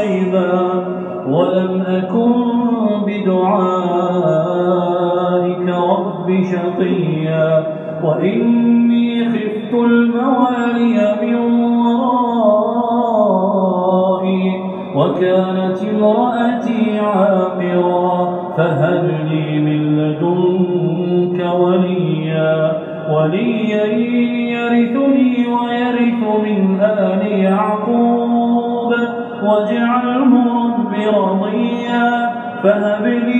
شيبا ولم أكن بدعائك رب شقيا وإني خفت الموالي من ورائي وكانت امرأتي عاقرا فهب لي من لدنك وليا وليا يرثني ويرث من آل يعقوب واجعله رب رضيا. فهب لي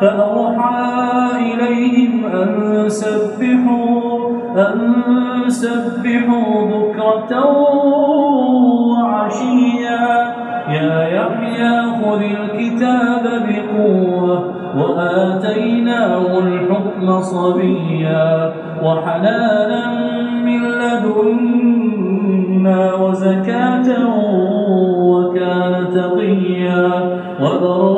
فأوحى إليهم أن سبحوا أن سبحوا بكرة وعشيا. يا يحيى خذ الكتاب بقوة وآتيناه الحكم صبيا. وحنانا من لدنا وزكاة وكان تقيا. وبرا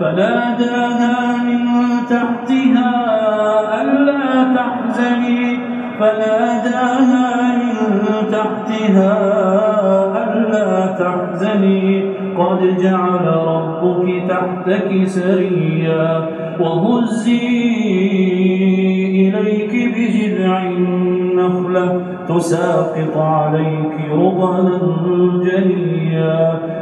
فناداها من تحتها ألا تحزني. فناداها من تحتها ألا تحزني. قد جعل ربك تحتك سريا وهزي إليك بجذع النخلة تساقط عليك رطلا جنيا.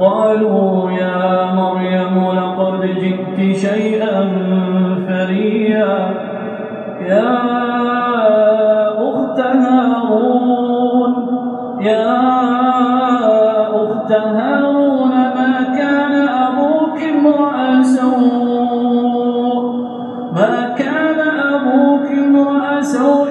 قالوا يا مريم لقد جئت شيئا فريا. يا أخت هارون يا أخت هارون ما كان أبوك امرأ سوء؟ ما كان أبوك امرأ سوء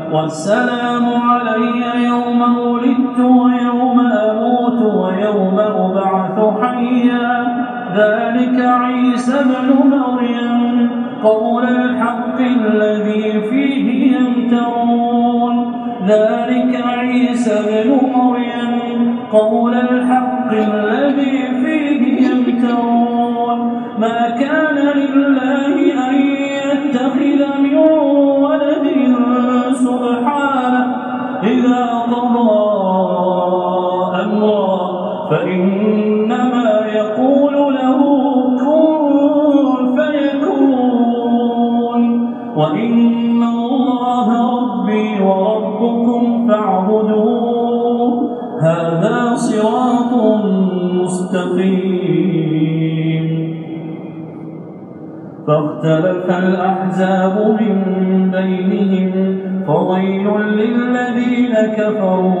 والسلام علي يوم ولدت ويوم أموت ويوم أبعث حيا. ذلك عيسى بن مريم قول الحق الذي فيه يمترون. ذلك عيسى بن مريم قول الحق الذي فيه يمترون. ما كان لله أن فإنما يقول له كن فيكون. وإن الله ربي وربكم فاعبدوه. هذا صراط مستقيم. فاختلف الأحزاب من بينهم فويل للذين كفروا.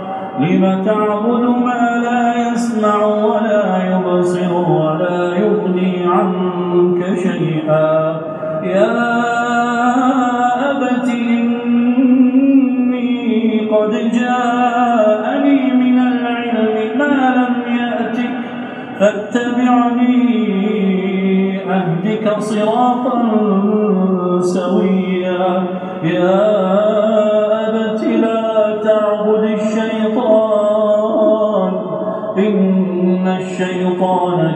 لم تعبد ما لا يسمع ولا يبصر ولا يغني عنك شيئا؟ يا أبت إني قد جاءني من العلم ما لم يأتك فاتبعني أهدك صراطا سويا. يا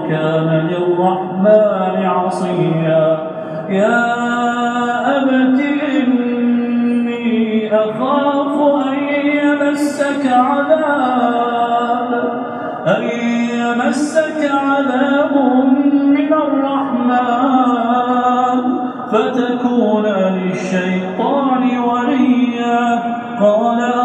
الشيطان كان للرحمن عصيا. يا أبت إني أخاف أن يمسك عذاب أن يمسك عذاب من الرحمن. فتكون للشيطان وليا. قال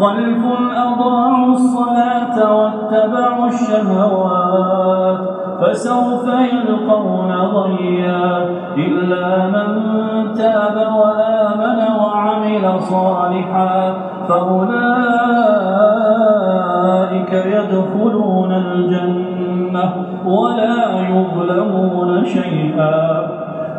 خلف أضاعوا الصلاة واتبعوا الشهوات فسوف يلقون ضيا إلا من تاب وآمن وعمل صالحا فأولئك يدخلون الجنة ولا يظلمون شيئا.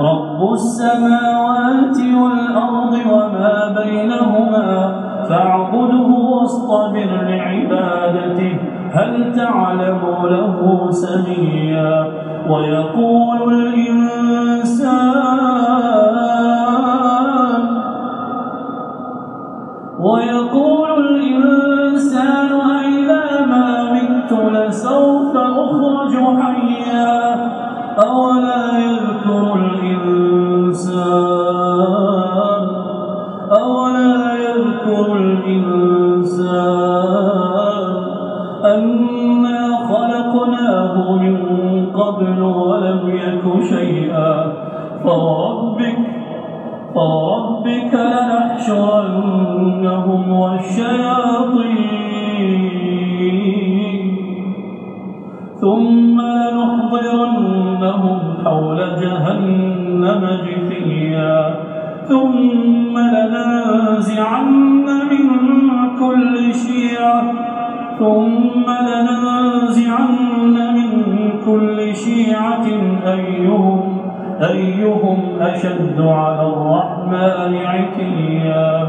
رب السماوات والأرض وما بينهما فاعبده واصطبر لعبادته هل تعلم له سميا ويقول الإنسان ثم لنحضرنهم حول جهنم جثيا. ثم لننزعن من كل شيعة. ثم لننزعن من كل شيعة أيهم أيهم أشد على الرحمن عتيا.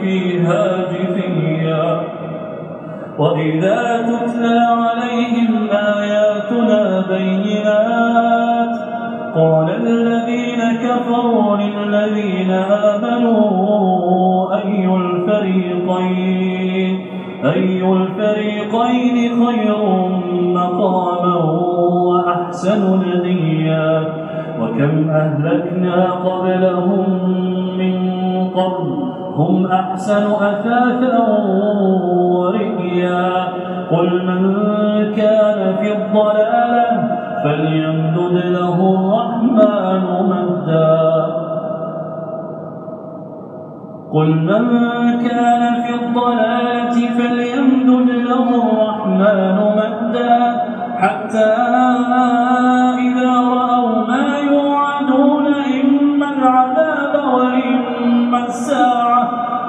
فيها جثيا وإذا تتلى عليهم آياتنا بينات قال الذين كفروا للذين آمنوا أي الفريقين؟ أي الفريقين خير مقاما وأحسن نديا وكم أهلكنا قبلهم هم أحسن أثاثا ورئيا. قل من كان في الضلالة فليمدد له الرحمن مدا. قل من كان في الضلالة فليمدد له الرحمن مدا. حتى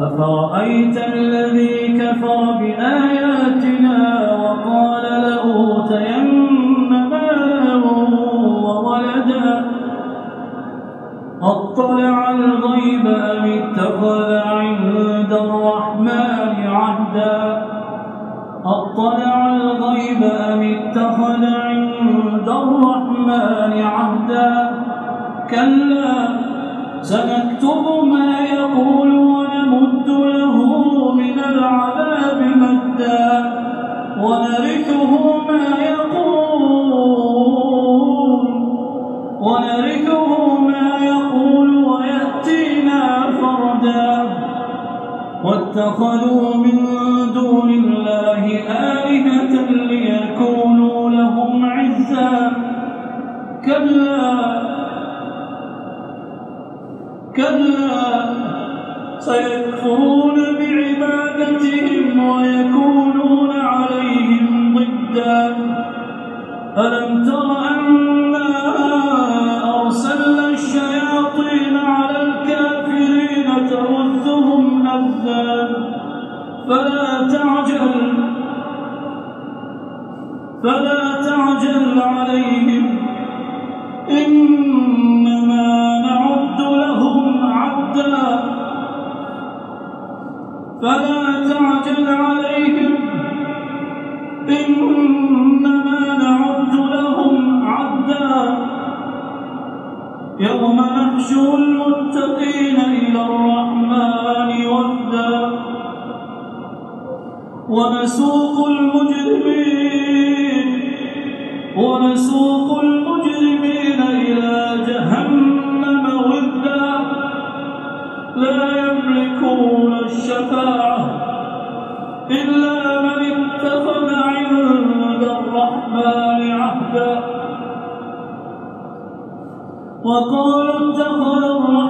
أفرأيت الذي كفر بآياتنا وقال لأوتين مالا وولدا أطلع الغيب أم اتخذ عند الرحمن عهدا؟ أطلع الغيب أم اتخذ عند الرحمن عهدا؟ كلا سنكتب ما يقول ونمد واتخذوا فلا تعجل فلا تعجل عليهم. إنما نعد لهم عدا فلا تعجل عليهم. إنما نعد لهم عدا يوم نحشر المتقين إلى الرحمن ونسوق المجرمين ونسوق المجرمين إلى جهنم ودا لا يملكون الشفاعة إلا من اتخذ عند الرحمن عهدا. وقالوا اتخذ الرحمن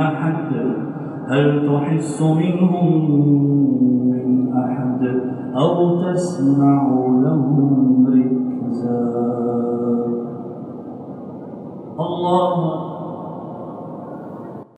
أحد؟ هل تحس منهم من أحد؟ أو تسمع لهم ركزا؟ الله